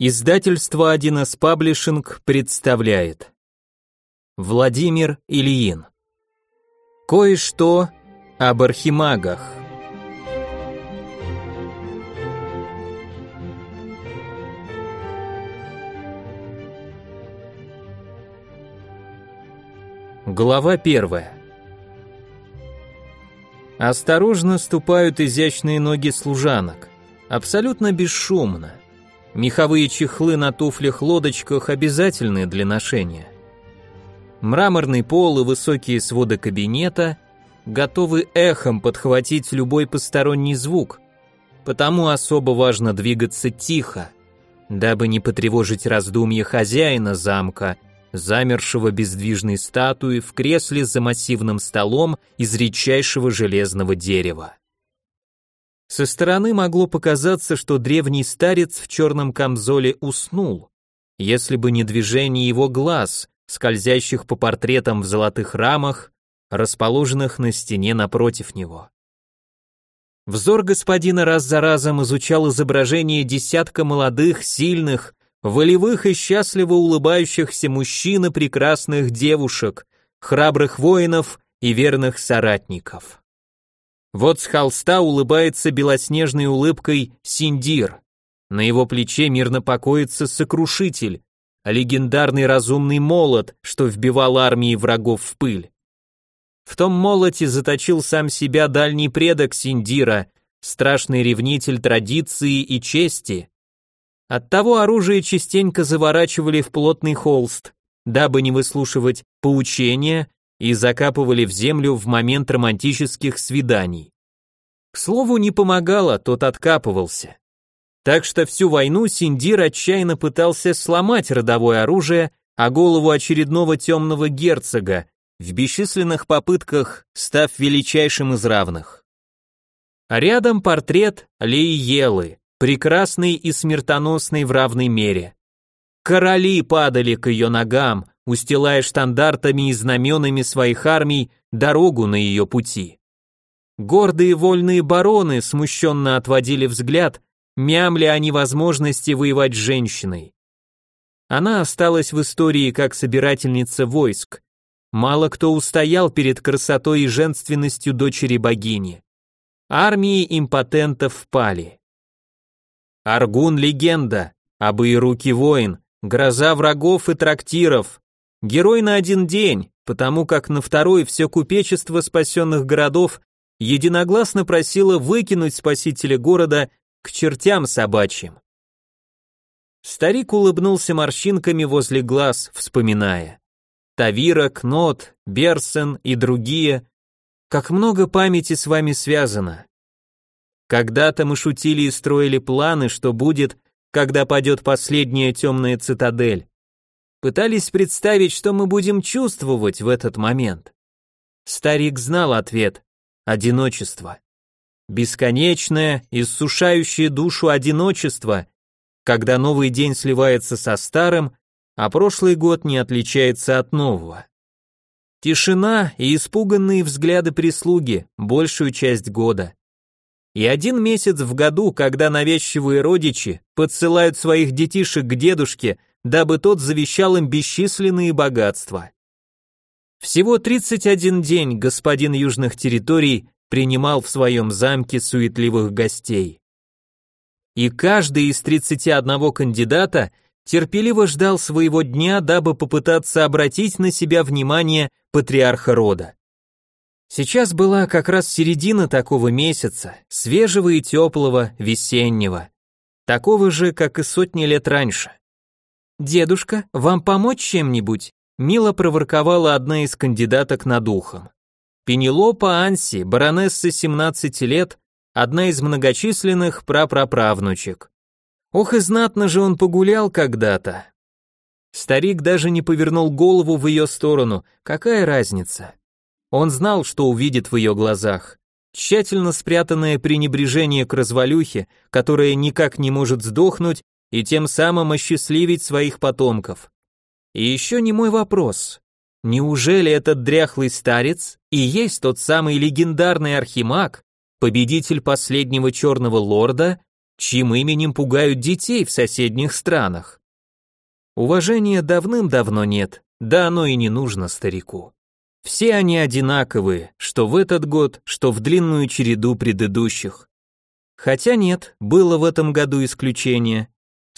Издательство 1С Паблишинг представляет. Владимир Ильин. Кое-что об архимагах. Глава первая. Осторожно ступают изящные ноги служанок, абсолютно бесшумно. Меховые чехлы на туфлях-лодочках обязательны для ношения. Мраморный пол и высокие своды кабинета готовы эхом подхватить любой посторонний звук, потому особо важно двигаться тихо, дабы не потревожить раздумья хозяина замка, замершего бездвижной статуи в кресле за массивным столом из редчайшего железного дерева. Со стороны могло показаться, что древний старец в черном камзоле уснул, если бы не движение его глаз, скользящих по портретам в золотых рамах, расположенных на стене напротив него. Взор господина раз за разом изучал изображение десятка молодых, сильных, волевых и счастливо улыбающихся мужчин и прекрасных девушек, храбрых воинов и верных соратников. Вот с холста улыбается белоснежной улыбкой Синдир. На его плече мирно покоится сокрушитель, легендарный разумный молот, что вбивал армии врагов в пыль. В том молоте заточил сам себя дальний предок Синдира, страшный ревнитель традиции и чести. Оттого оружие частенько заворачивали в плотный холст, дабы не выслушивать поучения и закапывали в землю в момент романтических свиданий. К слову, не помогало, тот откапывался. Так что всю войну Синдир отчаянно пытался сломать родовое оружие, а голову очередного темного герцога, в бесчисленных попытках став величайшим из равных. А рядом портрет Леи Елы, прекрасный и смертоносный в равной мере. Короли падали к ее ногам, устилая штандартами и знаменами своих армий дорогу на ее пути. Гордые вольные бароны смущенно отводили взгляд, мямли о невозможности воевать с женщиной. Она осталась в истории как собирательница войск. Мало кто устоял перед красотой и женственностью дочери богини. Армии импотентов пали. Аргун – легенда, абы и руки воин, гроза врагов и трактиров, Герой на один день, потому как на второй все купечество спасенных городов единогласно просило выкинуть спасителя города к чертям собачьим. Старик улыбнулся морщинками возле глаз, вспоминая. Тавира, Кнот, Берсен и другие. Как много памяти с вами связано. Когда-то мы шутили и строили планы, что будет, когда падет последняя темная цитадель пытались представить, что мы будем чувствовать в этот момент. Старик знал ответ – одиночество. Бесконечное, иссушающее душу одиночество, когда новый день сливается со старым, а прошлый год не отличается от нового. Тишина и испуганные взгляды прислуги большую часть года. И один месяц в году, когда навязчивые родичи подсылают своих детишек к дедушке дабы тот завещал им бесчисленные богатства. Всего 31 день господин южных территорий принимал в своем замке суетливых гостей. И каждый из 31 кандидата терпеливо ждал своего дня, дабы попытаться обратить на себя внимание патриарха рода. Сейчас была как раз середина такого месяца, свежего и теплого, весеннего, такого же, как и сотни лет раньше. «Дедушка, вам помочь чем-нибудь?» мило проворковала одна из кандидаток над ухом. Пенелопа Анси, баронесса 17 лет, одна из многочисленных прапраправнучек. Ох и знатно же он погулял когда-то. Старик даже не повернул голову в ее сторону, какая разница? Он знал, что увидит в ее глазах. Тщательно спрятанное пренебрежение к развалюхе, которая никак не может сдохнуть и тем самым осчастливить своих потомков. И еще не мой вопрос. Неужели этот дряхлый старец и есть тот самый легендарный архимаг, победитель последнего черного лорда, чьим именем пугают детей в соседних странах. Уважения давным-давно нет, да оно и не нужно старику. Все они одинаковые, что в этот год, что в длинную череду предыдущих. Хотя нет, было в этом году исключение.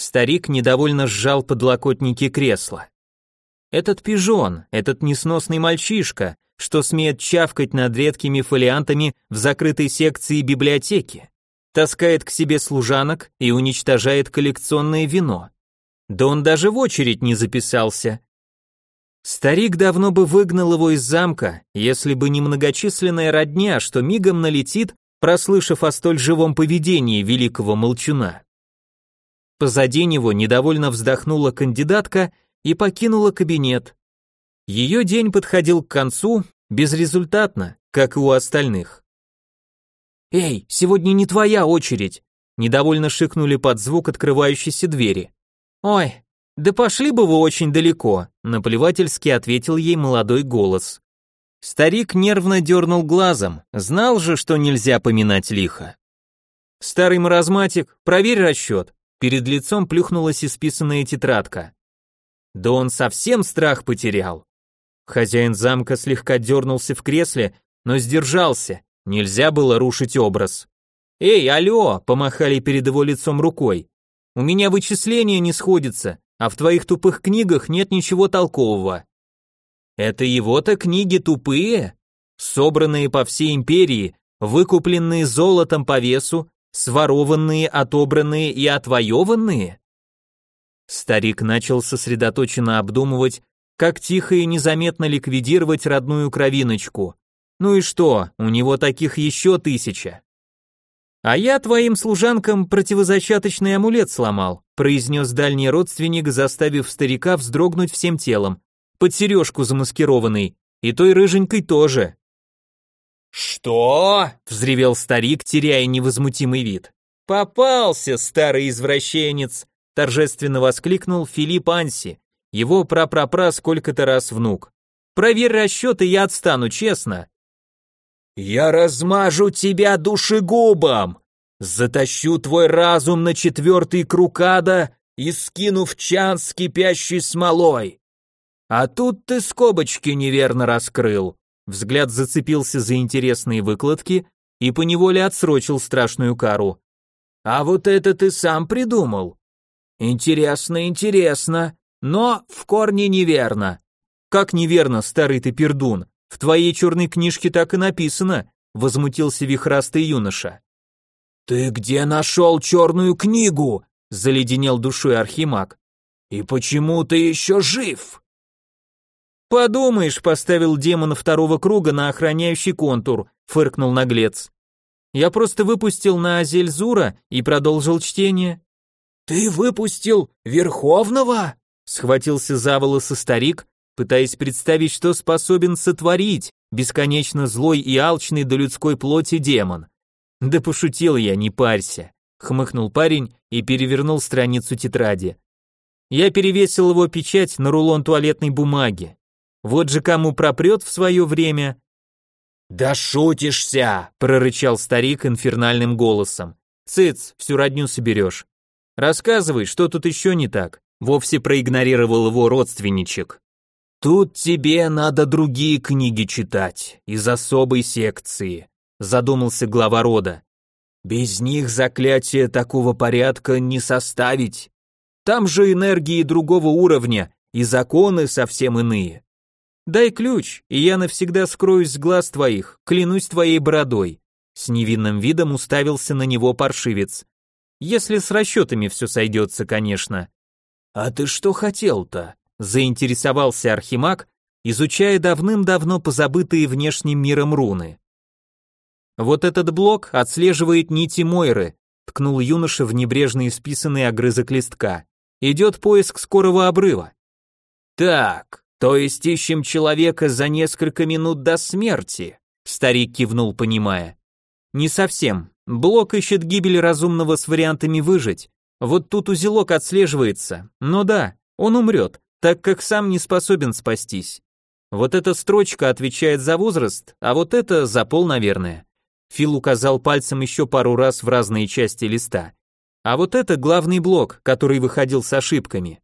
Старик недовольно сжал подлокотники кресла. Этот пижон, этот несносный мальчишка, что смеет чавкать над редкими фолиантами в закрытой секции библиотеки, таскает к себе служанок и уничтожает коллекционное вино. Да он даже в очередь не записался. Старик давно бы выгнал его из замка, если бы не многочисленная родня, что мигом налетит, прослышав о столь живом поведении великого молчуна. Позади него недовольно вздохнула кандидатка и покинула кабинет. Ее день подходил к концу, безрезультатно, как и у остальных. «Эй, сегодня не твоя очередь!» Недовольно шикнули под звук открывающейся двери. «Ой, да пошли бы вы очень далеко», наплевательски ответил ей молодой голос. Старик нервно дернул глазом, знал же, что нельзя поминать лихо. «Старый маразматик, проверь расчет», перед лицом плюхнулась исписанная тетрадка. Да он совсем страх потерял. Хозяин замка слегка дернулся в кресле, но сдержался, нельзя было рушить образ. «Эй, алло!» – помахали перед его лицом рукой. У меня вычисления не сходятся, а в твоих тупых книгах нет ничего толкового. Это его-то книги тупые, собранные по всей империи, выкупленные золотом по весу, сворованные, отобранные и отвоеванные? Старик начал сосредоточенно обдумывать, как тихо и незаметно ликвидировать родную кровиночку. Ну и что, у него таких еще тысяча. «А я твоим служанкам противозачаточный амулет сломал», произнес дальний родственник, заставив старика вздрогнуть всем телом. «Под сережку замаскированный, и той рыженькой тоже». «Что?» — взревел старик, теряя невозмутимый вид. «Попался, старый извращенец!» — торжественно воскликнул Филипп Анси, его прапрапра сколько-то раз внук. «Проверь расчеты, я отстану, честно. «Я размажу тебя душегубом! Затащу твой разум на четвертый круг ада и скину в чан с кипящей смолой! А тут ты скобочки неверно раскрыл!» Взгляд зацепился за интересные выкладки и поневоле отсрочил страшную кару. «А вот это ты сам придумал?» «Интересно, интересно, но в корне неверно». «Как неверно, старый ты пердун?» В твоей черной книжке так и написано, возмутился вихрастый юноша. Ты где нашел черную книгу? заледенел душой архимаг. И почему ты еще жив? Подумаешь, поставил демона второго круга на охраняющий контур, фыркнул наглец. Я просто выпустил на Азельзура и продолжил чтение. Ты выпустил Верховного? Схватился за волосы старик, пытаясь представить, что способен сотворить бесконечно злой и алчный до людской плоти демон. Да пошутил я, не парься, хмыкнул парень и перевернул страницу тетради. Я перевесил его печать на рулон туалетной бумаги. Вот же кому пропрет в свое время. Да шутишься, прорычал старик инфернальным голосом. Цыц, всю родню соберешь. Рассказывай, что тут еще не так. Вовсе проигнорировал его родственничек. Тут тебе надо другие книги читать, из особой секции, задумался глава рода. Без них заклятие такого порядка не составить. Там же энергии другого уровня и законы совсем иные. Дай ключ, и я навсегда скроюсь с глаз твоих, клянусь твоей бородой. С невинным видом уставился на него паршивец. Если с расчетами все сойдется, конечно. А ты что хотел-то? заинтересовался Архимаг, изучая давным-давно позабытые внешним миром руны. Вот этот блок отслеживает нити Мойры, ткнул юноша в небрежно исписанный огрызок листка. Идет поиск скорого обрыва. Так, то есть ищем человека за несколько минут до смерти, старик кивнул, понимая. Не совсем. Блок ищет гибель разумного с вариантами выжить. Вот тут узелок отслеживается. Но да, он умрет, так как сам не способен спастись. Вот эта строчка отвечает за возраст, а вот это за пол, наверное. Фил указал пальцем еще пару раз в разные части листа. а вот это главный блок, который выходил с ошибками.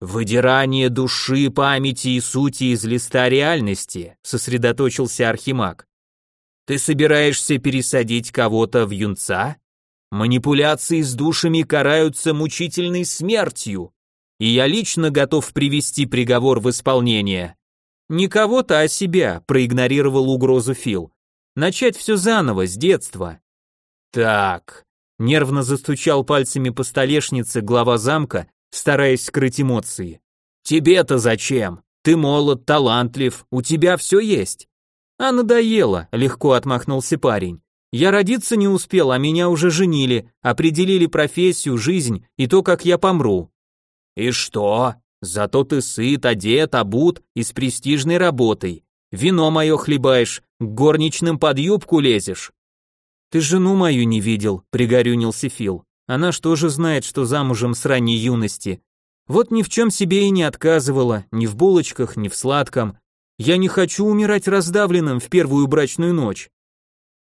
«Выдирание души, памяти и сути из листа реальности», сосредоточился Архимаг. «Ты собираешься пересадить кого-то в юнца? Манипуляции с душами караются мучительной смертью, и я лично готов привести приговор в исполнение». «Не кого-то, а себя», проигнорировал угрозу Фил. «Начать все заново, с детства». «Так», нервно застучал пальцами по столешнице глава замка, стараясь скрыть эмоции. «Тебе-то зачем? Ты молод, талантлив, у тебя все есть». «А надоело», — легко отмахнулся парень. «Я родиться не успел, а меня уже женили, определили профессию, жизнь и то, как я помру». «И что? Зато ты сыт, одет, обут и с престижной работой. Вино мое хлебаешь, к горничным под юбку лезешь». «Ты жену мою не видел», — пригорюнился Фил. Она что же знает, что замужем с ранней юности? Вот ни в чем себе и не отказывала, ни в булочках, ни в сладком. Я не хочу умирать раздавленным в первую брачную ночь.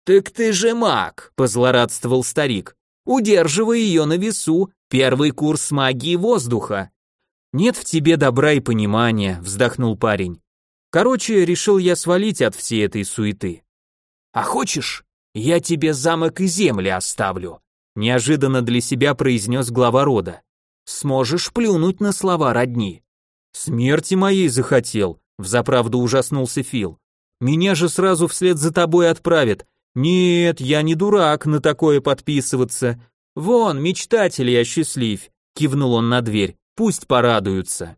Так ты же маг, позлорадствовал старик. Удерживай ее на весу, первый курс магии воздуха. Нет в тебе добра и понимания, вздохнул парень. Короче, решил я свалить от всей этой суеты. А хочешь, я тебе замок и земли оставлю, неожиданно для себя произнес глава рода. Сможешь плюнуть на слова родни. Смерти моей захотел, взаправду ужаснулся Фил. Меня же сразу вслед за тобой отправят. Нет, я не дурак на такое подписываться. Вон, мечтатели осчастливь, кивнул он на дверь. Пусть порадуются.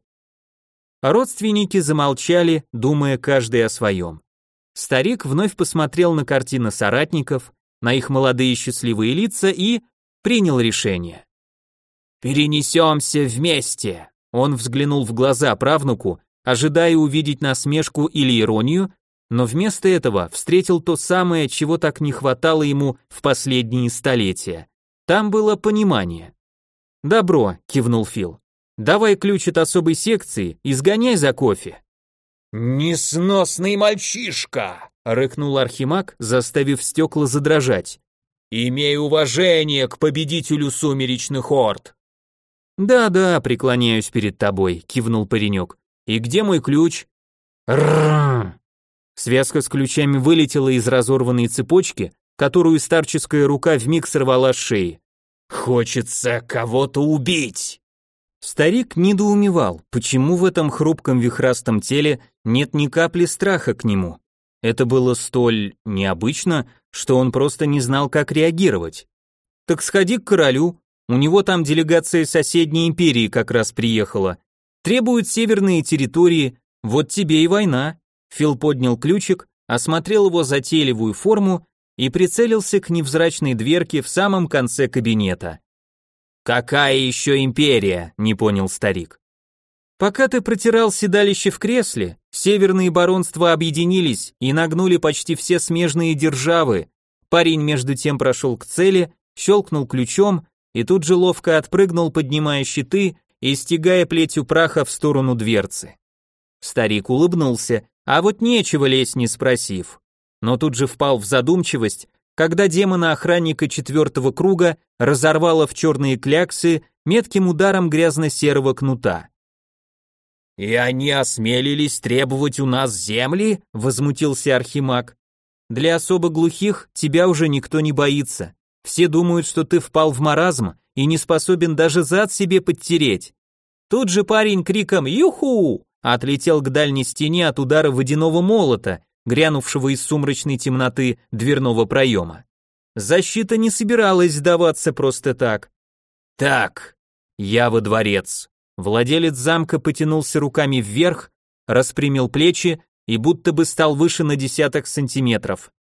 родственники замолчали, думая каждый о своем. Старик вновь посмотрел на картины соратников, на их молодые счастливые лица и принял решение. «Перенесемся вместе!» Он взглянул в глаза правнуку, ожидая увидеть насмешку или иронию, но вместо этого встретил то самое, чего так не хватало ему в последние столетия. Там было понимание. «Добро», — кивнул Фил. «Давай ключ от особой секции и сгоняй за кофе». «Несносный мальчишка!» — рыкнул Архимаг, заставив стекла задрожать. «Имей уважение к победителю сумеречных орд!» «Да-да, преклоняюсь перед тобой», — кивнул паренек. «И где мой ключ?» «Рррррр!» Связка с ключами вылетела из разорванной цепочки, которую старческая рука вмиг сорвала с шеи. «Хочется кого-то убить!» Старик недоумевал, почему в этом хрупком вихрастом теле нет ни капли страха к нему. Это было столь необычно, что он просто не знал, как реагировать. Так сходи к королю, у него там делегация соседней империи как раз приехала. Требуют северные территории, вот тебе и война. Фил поднял ключик, осмотрел его затейливую форму и прицелился к невзрачной дверке в самом конце кабинета. «Какая еще империя?» — не понял старик. «Пока ты протирал седалище в кресле, северные баронства объединились и нагнули почти все смежные державы. Парень между тем прошел к цели, щелкнул ключом и тут же ловко отпрыгнул, поднимая щиты и стягая плетью праха в сторону дверцы. Старик улыбнулся, а вот нечего лезть не спросив. Но тут же впал в задумчивость, когда демона-охранника четвертого круга разорвало в черные кляксы метким ударом грязно-серого кнута. «И они осмелились требовать у нас земли?» — возмутился Архимаг. «Для особо глухих тебя уже никто не боится. Все думают, что ты впал в маразм и не способен даже зад себе подтереть». Тут же парень криком «Юху!» отлетел к дальней стене от удара водяного молота, грянувшего из сумрачной темноты дверного проема. Защита не собиралась сдаваться просто так. «Так, я во дворец». Владелец замка потянулся руками вверх, распрямил плечи и будто бы стал выше на десяток сантиметров.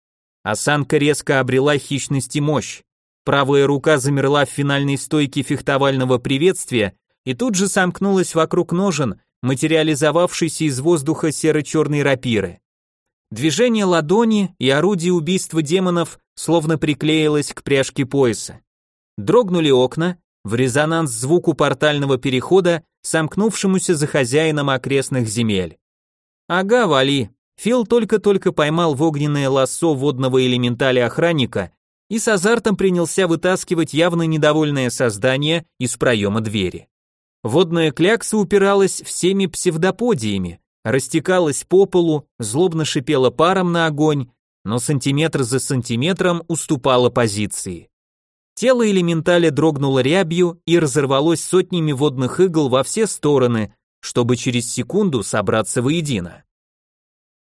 Осанка резко обрела хищность и мощь. Правая рука замерла в финальной стойке фехтовального приветствия и тут же сомкнулась вокруг ножен, материализовавшейся из воздуха серо-черной рапиры. Движение ладони и орудие убийства демонов словно приклеилось к пряжке пояса. Дрогнули окна, в резонанс звуку портального перехода, сомкнувшемуся за хозяином окрестных земель. Ага, вали. Фил только-только поймал в огненное лассо водного элементаля охранника и с азартом принялся вытаскивать явно недовольное создание из проема двери. Водная клякса упиралась всеми псевдоподиями, растекалась по полу, злобно шипела паром на огонь, но сантиметр за сантиметром уступала позиции. Тело элементаля дрогнуло рябью и разорвалось сотнями водных игл во все стороны, чтобы через секунду собраться воедино.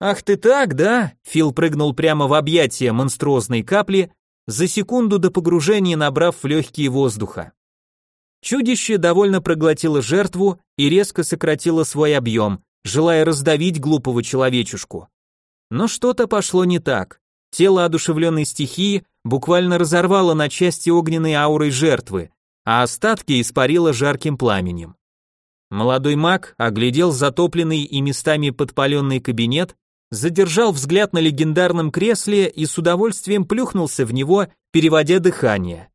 «Ах ты так, да?» Фил прыгнул прямо в объятия монструозной капли, за секунду до погружения набрав в легкие воздуха. Чудище довольно проглотило жертву и резко сократило свой объем, желая раздавить глупого человечушку. Но что-то пошло не так. Тело одушевленной стихии буквально разорвало на части огненной аурой жертвы, а остатки испарило жарким пламенем. Молодой маг оглядел затопленный и местами подпаленный кабинет, задержал взгляд на легендарном кресле и с удовольствием плюхнулся в него, переводя дыхание.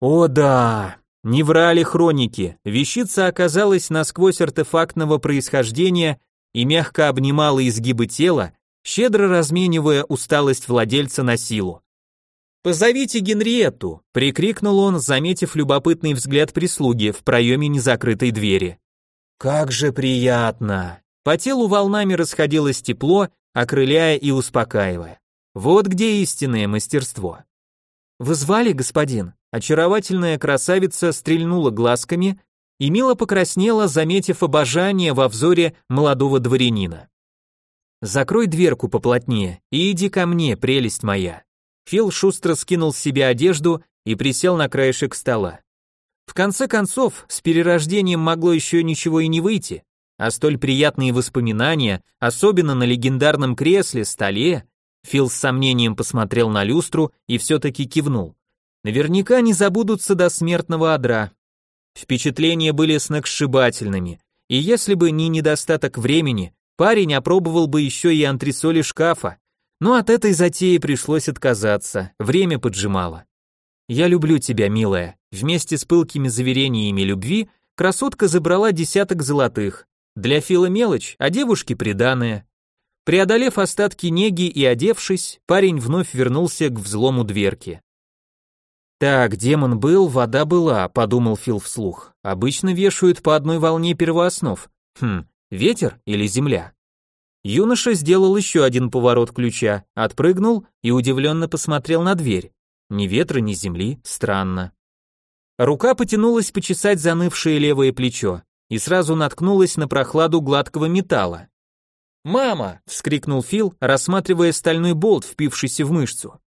О да, не врали хроники, вещица оказалась насквозь артефактного происхождения и мягко обнимала изгибы тела, щедро разменивая усталость владельца на силу. «Позовите Генриетту!» — прикрикнул он, заметив любопытный взгляд прислуги в проеме незакрытой двери. «Как же приятно!» По телу волнами расходилось тепло, окрыляя и успокаивая. Вот где истинное мастерство. «Вы звали, господин?» Очаровательная красавица стрельнула глазками и мило покраснела, заметив обожание во взоре молодого дворянина. Закрой дверку поплотнее и иди ко мне, прелесть моя. Фил шустро скинул с себя одежду и присел на краешек стола. В конце концов, с перерождением могло еще ничего и не выйти, а столь приятные воспоминания, особенно на легендарном кресле, столе, Фил с сомнением посмотрел на люстру и все-таки кивнул. Наверняка не забудутся до смертного одра. Впечатления были сногсшибательными, и если бы не недостаток времени, Парень опробовал бы еще и антресоли шкафа, но от этой затеи пришлось отказаться, время поджимало. «Я люблю тебя, милая», вместе с пылкими заверениями любви красотка забрала десяток золотых. Для Фила мелочь, а девушке приданое. Преодолев остатки неги и одевшись, парень вновь вернулся к взлому дверки. «Так, демон был, вода была», — подумал Фил вслух. «Обычно вешают по одной волне первооснов. Хм, Ветер или земля? Юноша сделал еще один поворот ключа, отпрыгнул и удивленно посмотрел на дверь. Ни ветра, ни земли, странно. Рука потянулась почесать занывшее левое плечо и сразу наткнулась на прохладу гладкого металла. «Мама!» — вскрикнул Фил, рассматривая стальной болт, впившийся в мышцу.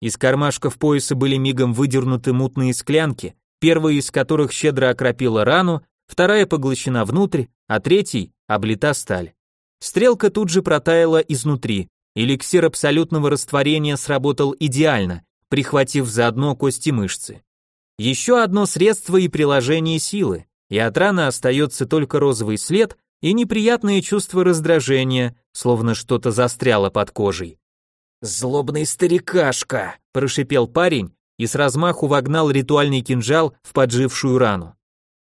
Из кармашков пояса были мигом выдернуты мутные склянки, первая из которых щедро окропила рану, вторая поглощена внутрь, а третий облита сталь. Стрелка тут же протаяла изнутри. Эликсир абсолютного растворения сработал идеально, прихватив заодно кости мышцы. Еще одно средство и приложение силы, и от раны остается только розовый след и неприятное чувство раздражения, словно что-то застряло под кожей. «Злобный старикашка!» – прошипел парень и с размаху вогнал ритуальный кинжал в поджившую рану.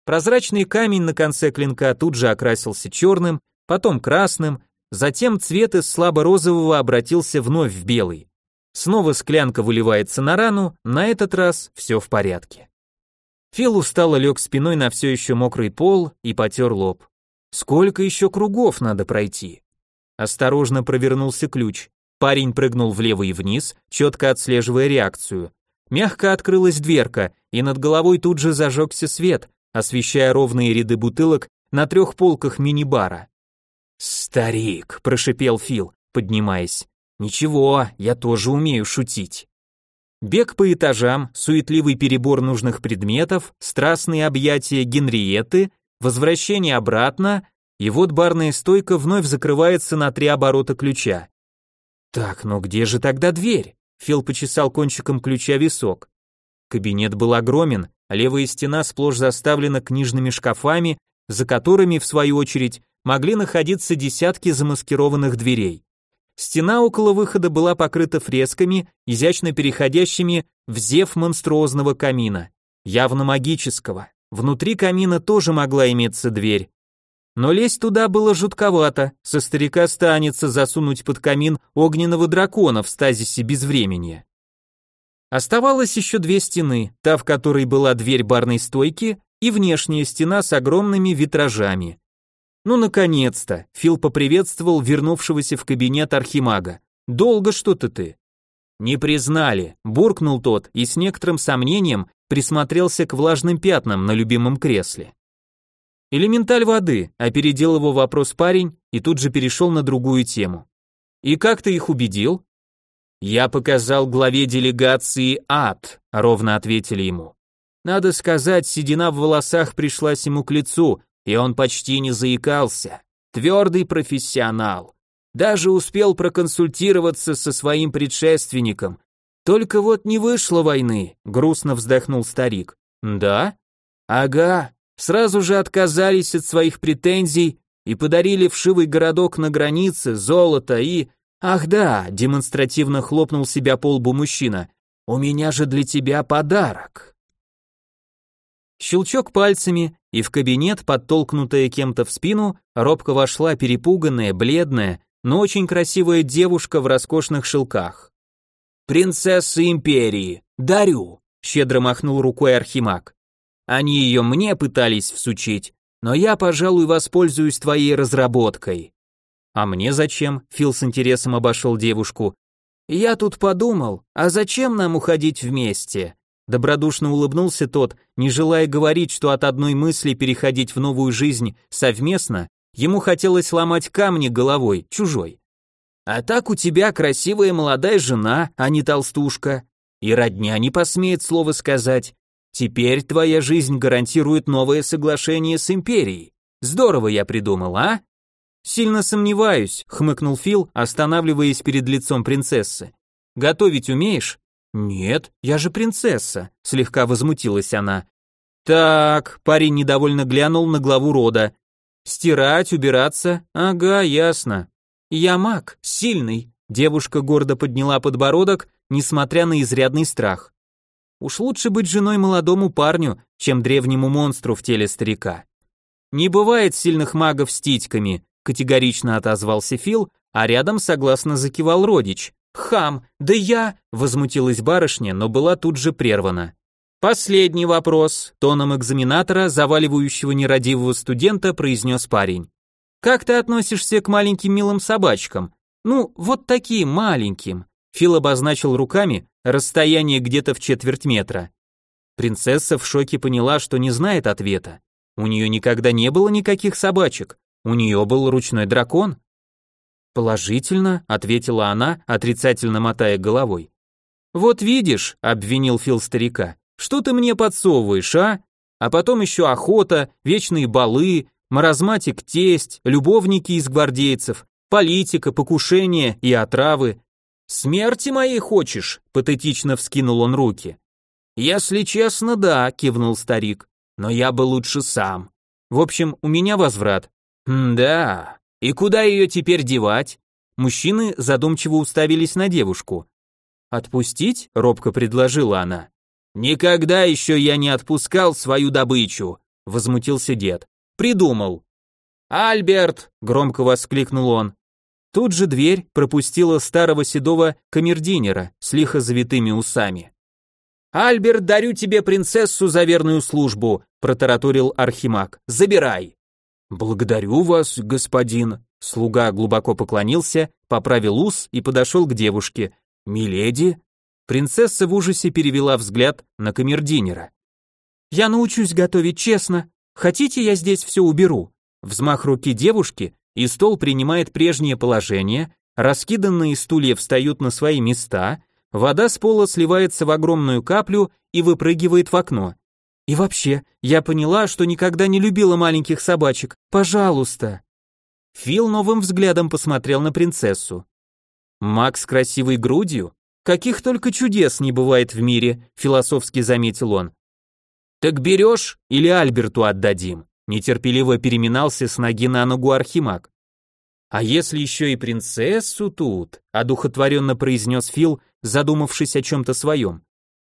Прозрачный камень на конце клинка тут же окрасился черным, потом красным, затем цвет из слабо-розового обратился вновь в белый. Снова склянка выливается на рану, на этот раз все в порядке. Фил устало лег спиной на все еще мокрый пол и потер лоб. Сколько еще кругов надо пройти? Осторожно провернулся ключ. Парень прыгнул влево и вниз, четко отслеживая реакцию. Мягко открылась дверка, и над головой тут же зажегся свет, освещая ровные ряды бутылок на трех полках мини-бара. «Старик», — прошипел Фил, поднимаясь. «Ничего, я тоже умею шутить». Бег по этажам, суетливый перебор нужных предметов, страстные объятия Генриетты, возвращение обратно, и вот барная стойка вновь закрывается на три оборота ключа. Так, но где же тогда дверь? Фил почесал кончиком ключа висок. Кабинет был огромен, левая стена сплошь заставлена книжными шкафами, за которыми, в свою очередь, могли находиться десятки замаскированных дверей. Стена около выхода была покрыта фресками, изящно переходящими в зев монструозного камина, явно магического. Внутри камина тоже могла иметься дверь. Но лезть туда было жутковато, со старика станется засунуть под камин огненного дракона в стазисе безвремени. Оставалось еще две стены, та, в которой была дверь барной стойки, и внешняя стена с огромными витражами. Ну, наконец-то, Фил поприветствовал вернувшегося в кабинет архимага. Долго что-то ты. Не признали, буркнул тот и с некоторым сомнением присмотрелся к влажным пятнам на любимом кресле. Элементаль воды, опередил его вопрос парень и тут же перешел на другую тему. И как ты их убедил? Я показал главе делегации ад, ровно ответили ему. Надо сказать, седина в волосах пришлась ему к лицу, и он почти не заикался. Твердый профессионал. Даже успел проконсультироваться со своим предшественником. Только вот не вышло войны, грустно вздохнул старик. Да? Ага. Сразу же отказались от своих претензий и подарили вшивый городок на границе, золото и... Ах да, демонстративно хлопнул себя по лбу мужчина. У меня же для тебя подарок. Щелчок пальцами, и в кабинет, подтолкнутая кем-то в спину, робко вошла перепуганная, бледная, но очень красивая девушка в роскошных шелках. «Принцесса империи! Дарю!» — щедро махнул рукой Архимаг. «Они ее мне пытались всучить, но я, пожалуй, воспользуюсь твоей разработкой». «А мне зачем?» — Фил с интересом обошел девушку. «Я тут подумал, а зачем нам уходить вместе?» Добродушно улыбнулся тот, не желая говорить, что от одной мысли переходить в новую жизнь совместно, ему хотелось ломать камни головой, чужой. А так у тебя красивая молодая жена, а не толстушка. И родня не посмеет слова сказать. Теперь твоя жизнь гарантирует новое соглашение с империей. Здорово я придумал, а? Сильно сомневаюсь, хмыкнул Фил, останавливаясь перед лицом принцессы. Готовить умеешь? «Нет, я же принцесса», — слегка возмутилась она. «Так», — парень недовольно глянул на главу рода. «Стирать, убираться? Ага, ясно. Я маг, сильный», — девушка гордо подняла подбородок, несмотря на изрядный страх. «Уж лучше быть женой молодому парню, чем древнему монстру в теле старика». «Не бывает сильных магов с титьками», — категорично отозвался Фил, а рядом согласно закивал родич. «Хам! Да я...» — возмутилась барышня, но была тут же прервана. «Последний вопрос», — тоном экзаменатора, заваливающего нерадивого студента, произнес парень. «Как ты относишься к маленьким милым собачкам? Ну, вот таким маленьким». Фил обозначил руками расстояние где-то в четверть метра. Принцесса в шоке поняла, что не знает ответа. У нее никогда не было никаких собачек. У нее был ручной дракон. Положительно, ответила она, отрицательно мотая головой. Вот видишь, обвинил Фил старика. Что ты мне подсовываешь, а? А потом еще охота, вечные балы, маразматик тесть, любовники из гвардейцев, политика, покушения и отравы. Смерти моей хочешь? патетично вскинул он руки. Если честно, да, кивнул старик. Но я бы лучше сам. В общем, у меня возврат. да, и куда ее теперь девать? Мужчины задумчиво уставились на девушку. Отпустить? робко предложила она. Никогда еще я не отпускал свою добычу, возмутился дед. Придумал. Альберт, громко воскликнул он. Тут же дверь пропустила старого седого камердинера с лихо завитыми усами. «Альберт, дарю тебе принцессу за верную службу», — протараторил Архимаг. «Забирай». «Благодарю вас, господин». Слуга глубоко поклонился, поправил ус и подошел к девушке. «Миледи?» Принцесса в ужасе перевела взгляд на камердинера. «Я научусь готовить честно. Хотите, я здесь все уберу?» Взмах руки девушки, и стол принимает прежнее положение, раскиданные стулья встают на свои места, вода с пола сливается в огромную каплю и выпрыгивает в окно. И вообще, я поняла, что никогда не любила маленьких собачек. Пожалуйста. Фил новым взглядом посмотрел на принцессу. Макс с красивой грудью? Каких только чудес не бывает в мире, философски заметил он. Так берешь или Альберту отдадим? Нетерпеливо переминался с ноги на ногу Архимаг. А если еще и принцессу тут? одухотворенно произнес Фил, задумавшись о чем-то своем.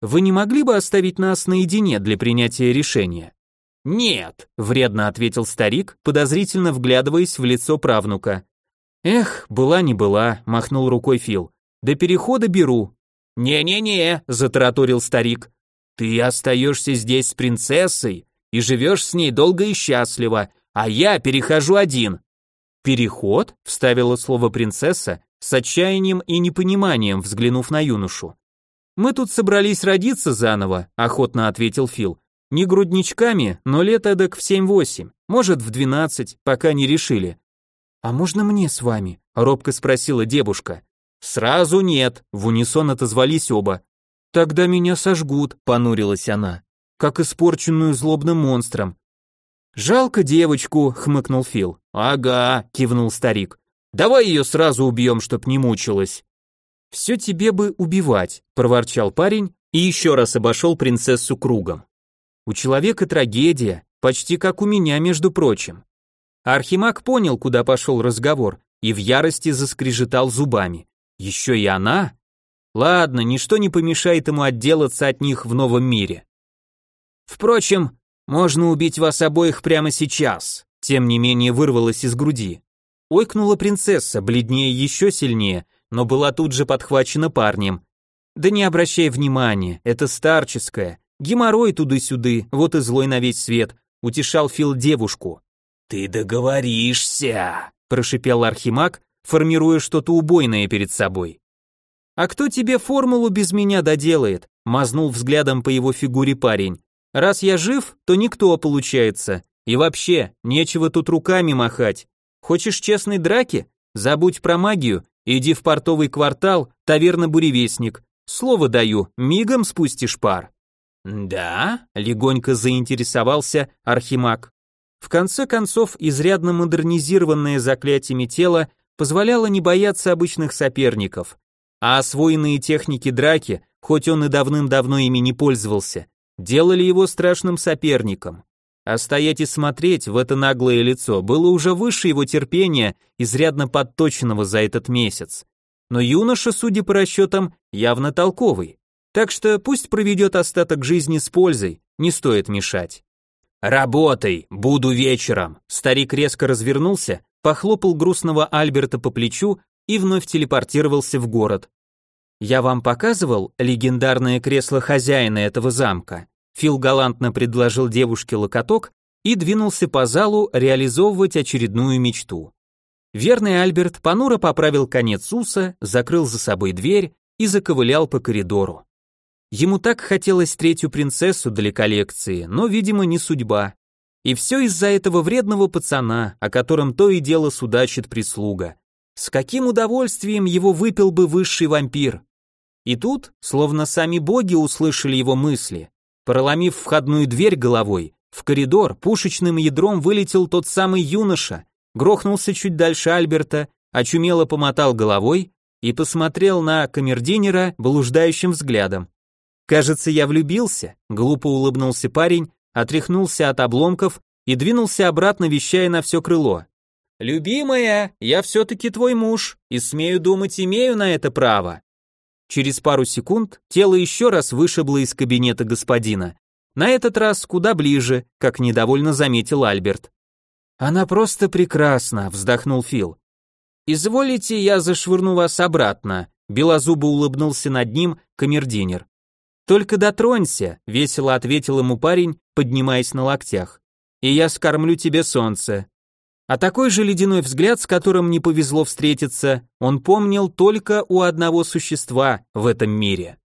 Вы не могли бы оставить нас наедине для принятия решения? Нет, вредно ответил старик, подозрительно вглядываясь в лицо правнука. Эх, была не была, махнул рукой Фил. До перехода беру. «Не-не-не», — затараторил старик, — «ты остаешься здесь с принцессой и живешь с ней долго и счастливо, а я перехожу один». «Переход?» — вставила слово принцесса, с отчаянием и непониманием взглянув на юношу. «Мы тут собрались родиться заново», — охотно ответил Фил. «Не грудничками, но лет эдак в семь-восемь, может, в двенадцать, пока не решили». «А можно мне с вами?» — робко спросила девушка. «Сразу нет», — в унисон отозвались оба. «Тогда меня сожгут», — понурилась она, «как испорченную злобным монстром». «Жалко девочку», — хмыкнул Фил. «Ага», — кивнул старик. «Давай ее сразу убьем, чтоб не мучилась». «Все тебе бы убивать», — проворчал парень и еще раз обошел принцессу кругом. «У человека трагедия, почти как у меня, между прочим». Архимаг понял, куда пошел разговор, и в ярости заскрежетал зубами. Еще и она? Ладно, ничто не помешает ему отделаться от них в новом мире. Впрочем, можно убить вас обоих прямо сейчас, тем не менее вырвалось из груди. Ойкнула принцесса, бледнее еще сильнее, но была тут же подхвачена парнем. Да не обращай внимания, это старческое. Геморрой туды-сюды, вот и злой на весь свет, утешал Фил девушку. Ты договоришься, прошипел архимаг, формируя что-то убойное перед собой. А кто тебе формулу без меня доделает? мазнул взглядом по его фигуре парень. Раз я жив, то никто получается. И вообще, нечего тут руками махать. Хочешь честной драки? Забудь про магию Иди в портовый квартал, таверна Буревестник. Слово даю, мигом спустишь пар. Да? Легонько заинтересовался Архимаг. В конце концов, изрядно модернизированное заклятиями тело позволяло не бояться обычных соперников, а освоенные техники драки, хоть он и давным-давно ими не пользовался, делали его страшным соперником. А стоять и смотреть в это наглое лицо было уже выше его терпения, изрядно подточенного за этот месяц. Но юноша, судя по расчетам, явно толковый. Так что пусть проведет остаток жизни с пользой, не стоит мешать. «Работай, буду вечером!» Старик резко развернулся, похлопал грустного Альберта по плечу и вновь телепортировался в город. «Я вам показывал легендарное кресло хозяина этого замка?» Фил галантно предложил девушке локоток и двинулся по залу реализовывать очередную мечту. Верный Альберт понуро поправил конец уса, закрыл за собой дверь и заковылял по коридору. Ему так хотелось третью принцессу для коллекции, но, видимо, не судьба. И все из-за этого вредного пацана, о котором то и дело судачит прислуга. С каким удовольствием его выпил бы высший вампир? И тут, словно сами боги услышали его мысли, Проломив входную дверь головой, в коридор пушечным ядром вылетел тот самый юноша, грохнулся чуть дальше Альберта, очумело помотал головой и посмотрел на камердинера блуждающим взглядом. «Кажется, я влюбился», — глупо улыбнулся парень, отряхнулся от обломков и двинулся обратно, вещая на все крыло. «Любимая, я все-таки твой муж, и смею думать, имею на это право». Через пару секунд тело еще раз вышибло из кабинета господина. На этот раз куда ближе, как недовольно заметил Альберт. «Она просто прекрасна», — вздохнул Фил. «Изволите, я зашвырну вас обратно», — белозубо улыбнулся над ним камердинер. «Только дотронься», — весело ответил ему парень, поднимаясь на локтях. «И я скормлю тебе солнце. А такой же ледяной взгляд, с которым не повезло встретиться, он помнил только у одного существа в этом мире.